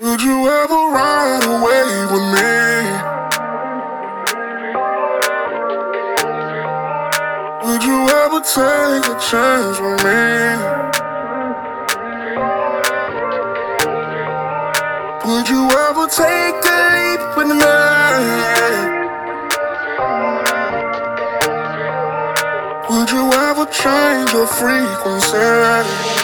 Would you ever ride away with me? Would you ever take a chance with me? Would you ever take a leap with me? Would you ever change your frequency?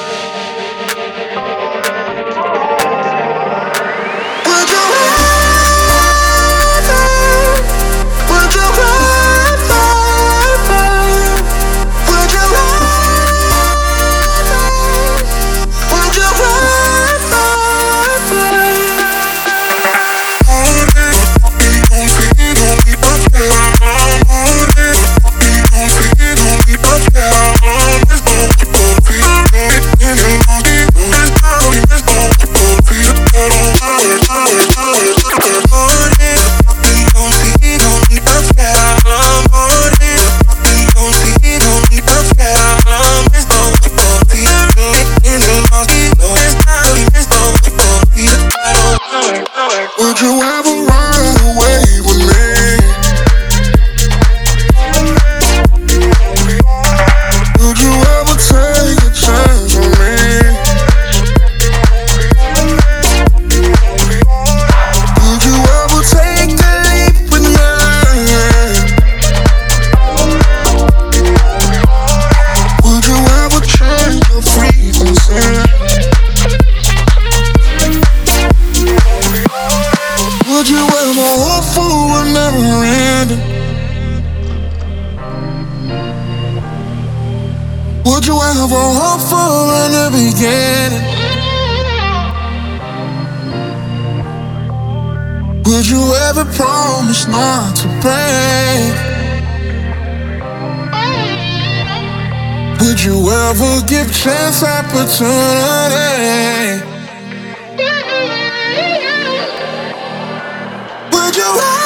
heaven? Would you ever hope for in the beginning? Would you ever promise not to break? Would you ever give chance opportunity? Would you